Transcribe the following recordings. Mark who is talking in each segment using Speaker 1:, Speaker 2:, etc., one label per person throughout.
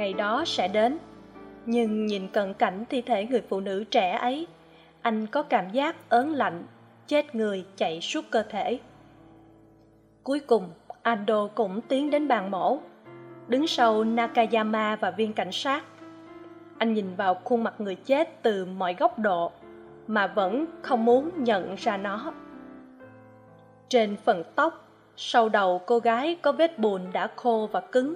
Speaker 1: ngày đó sẽ đến. Nhưng nhìn cận cảnh thi thể người phụ nữ trẻ ấy, anh có cảm giác ớn lạnh, chết người chạy suốt cơ thể. Cuối cùng, ando cũng tiến đến bàn mổ, đứng sau nakayama và viên cảnh sát. Anh nhìn vào khuôn mặt người chết từ mọi góc độ, mà vẫn không muốn nhận ra nó. Trên phần tóc, sau đầu cô gái có vết bùn đã khô và cứng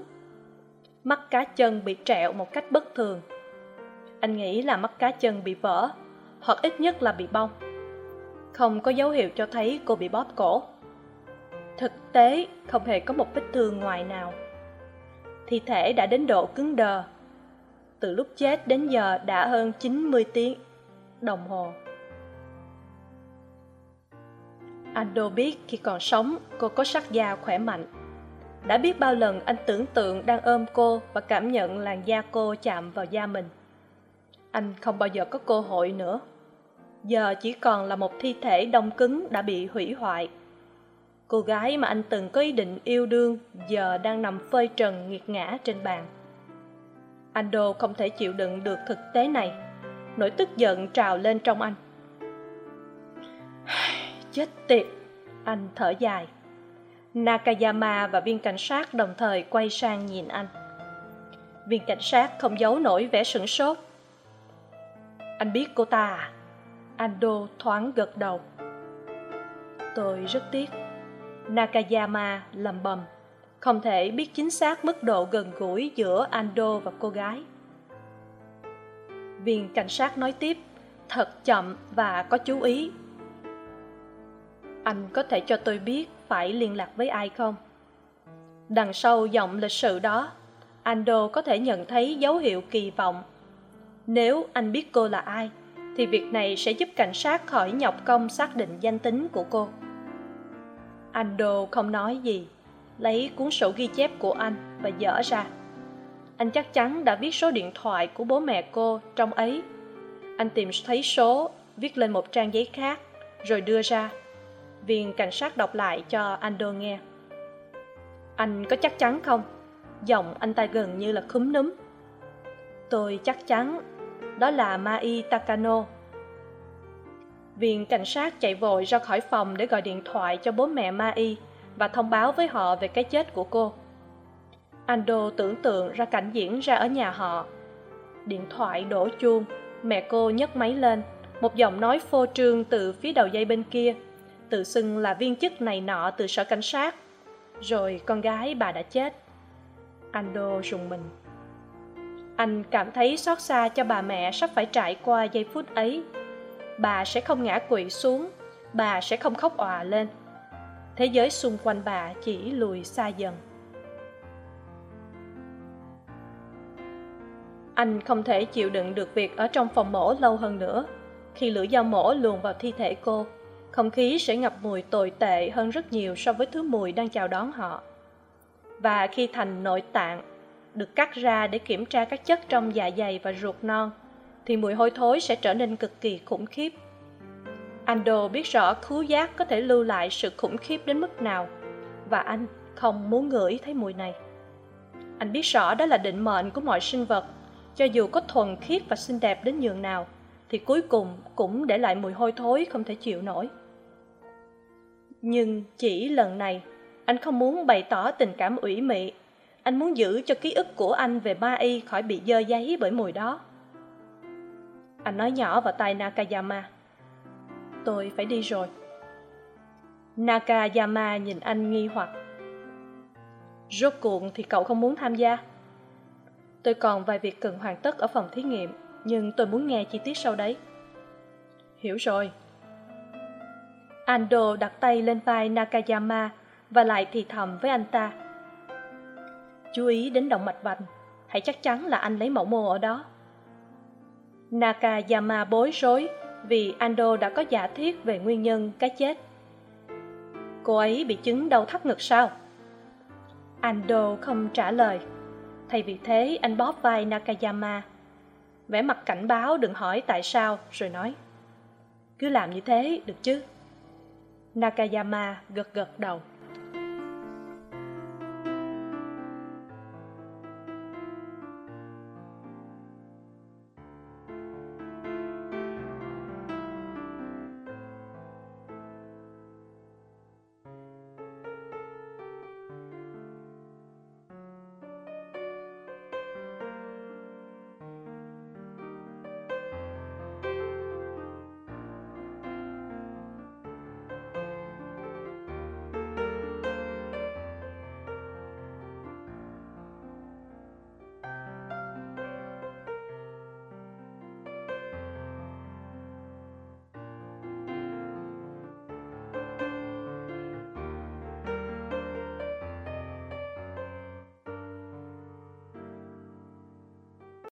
Speaker 1: mắt cá chân bị trẹo một cách bất thường. Anh nghĩ là mắt cá chân bị vỡ, hoặc ít nhất là bị bong. Không có dấu hiệu cho thấy cô bị bóp cổ. Thực tế, không hề có một vết thương ngoài nào. Thi thể đã đến độ cứng đờ. Từ lúc chết đến giờ đã hơn chín mươi tiếng đồng hồ. Ando biết khi còn sống, cô có sắc da khỏe mạnh đã biết bao lần anh tưởng tượng đang ôm cô và cảm nhận làn da cô chạm vào da mình. Anh không bao giờ có cơ hội nữa. Giờ chỉ còn là một thi thể đông cứng đã bị hủy hoại. Cô gái mà anh từng có ý định yêu đương giờ đang nằm phơi trần nghiệt ngã trên bàn. Anh đô không thể chịu đựng được thực tế này. Nỗi tức giận trào lên trong anh. Chết tiệt, anh thở dài nakayama và viên cảnh sát đồng thời quay sang nhìn anh. Viên cảnh sát không giấu nổi vẻ sửng sốt. Anh biết cô ta à? Ando thoáng gật đầu. Tôi rất tiếc. Nakayama lầm bầm. Không thể biết chính xác mức độ gần gũi giữa ando và cô gái. Viên cảnh sát nói tiếp, thật chậm và có chú ý anh có thể cho tôi biết phải liên lạc với ai không? Đằng sau giọng lịch sự đó, ando có thể nhận thấy dấu hiệu kỳ vọng. Nếu anh biết cô là ai, thì việc này sẽ giúp cảnh sát khỏi nhọc công xác định danh tính của cô. Ando không nói gì, lấy cuốn sổ ghi chép của anh và dở ra. Anh chắc chắn đã viết số điện thoại của bố mẹ cô trong ấy. Anh tìm thấy số, viết lên một trang giấy khác, rồi đưa ra viên cảnh sát đọc lại cho ando nghe. Anh có chắc chắn không? Giọng anh ta gần như là khúm núm. Tôi chắc chắn, đó là mai takano. Viên cảnh sát chạy vội ra khỏi phòng để gọi điện thoại cho bố mẹ mai và thông báo với họ về cái chết của cô. Ando tưởng tượng ra cảnh diễn ra ở nhà họ. Điện thoại đổ chuông, mẹ cô nhấc máy lên, một giọng nói phô trương từ phía đầu dây bên kia tự xưng là viên chức này nọ từ sở cảnh sát. Rồi con gái bà đã chết. Ando rùng mình. Anh cảm thấy xót xa cho bà mẹ sắp phải trải qua giây phút ấy. Bà sẽ không ngã quỵ xuống, bà sẽ không khóc òa lên. Thế giới xung quanh bà chỉ lùi xa dần. Anh không thể chịu đựng được việc ở trong phòng mổ lâu hơn nữa, khi lưỡi dao mổ luồn vào thi thể cô không khí sẽ ngập mùi tồi tệ hơn rất nhiều so với thứ mùi đang chào đón họ. Và khi thành nội tạng được cắt ra để kiểm tra các chất trong dạ dày và ruột non, thì mùi hôi thối sẽ trở nên cực kỳ khủng khiếp. Ando biết rõ khứu giác có thể lưu lại sự khủng khiếp đến mức nào, và anh không muốn ngửi thấy mùi này. Anh biết rõ đó là định mệnh của mọi sinh vật, cho dù có thuần khiết và xinh đẹp đến nhường nào, thì cuối cùng cũng để lại mùi hôi thối không thể chịu nổi nhưng chỉ lần này, anh không muốn bày tỏ tình cảm ủy mị. Anh muốn giữ cho ký ức của anh về ma y khỏi bị dơ giấy bởi mùi đó. Anh nói nhỏ vào tai nakayama. Tôi phải đi rồi. Nakayama nhìn anh nghi hoặc. Rốt cuộc thì cậu không muốn tham gia. Tôi còn vài việc cần hoàn tất ở phòng thí nghiệm, nhưng tôi muốn nghe chi tiết sau đấy. Hiểu rồi ando đặt tay lên vai nakayama và lại thì thầm với anh ta. Chú ý đến động mạch vành, hãy chắc chắn là anh lấy mẫu mô ở đó. Nakayama bối rối vì ando đã có giả thiết về nguyên nhân cái chết. Cô ấy bị chứng đau thắt ngực sao? Ando không trả lời. Thay vì thế, anh bóp vai nakayama. Vẻ mặt cảnh báo đừng hỏi tại sao, rồi nói. Cứ làm như thế, được chứ? Nakayama gật gật đầu.